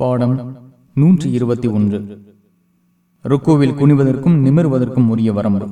பாடம் நூற்றி இருபத்தி ஒன்று. ருக்குவில் குனிவதற்கும் நிமிர்வதற்கும் உரிய வரம்பு.